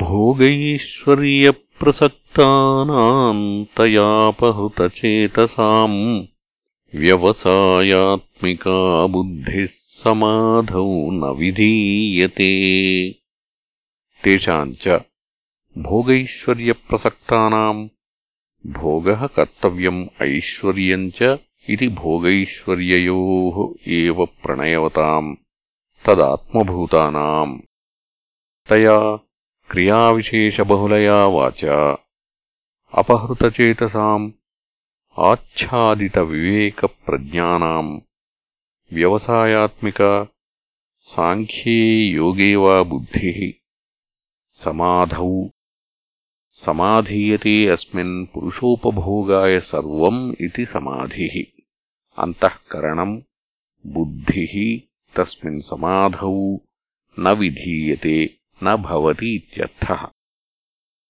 भोगैश्वर्यप्रसक्तानाम् तयापहृतचेतसाम् व्यवसायात्मिका बुद्धिः समाधौ न विधीयते तेषाम् च भोगैश्वर्यप्रसक्तानाम् भोगः कर्तव्यम् ऐश्वर्यम् च इति भोगैश्वर्ययोः एव प्रणयवताम् तदात्मभूतानाम् तया क्रियाविशेषबहुलया वाचा। अपहृतचेतसाम्, आच्छादितविवेकप्रज्ञानाम्, व्यवसायात्मिका साङ्ख्ये योगे वा बुद्धिः, समाधौ, समाधीयते अस्मिन् पुरुषोपभोगाय सर्वम् इति समाधिः, अन्तःकरणम्, बुद्धिः, तस्मिन् समाधौ न विधीयते। न भवति इत्यर्थः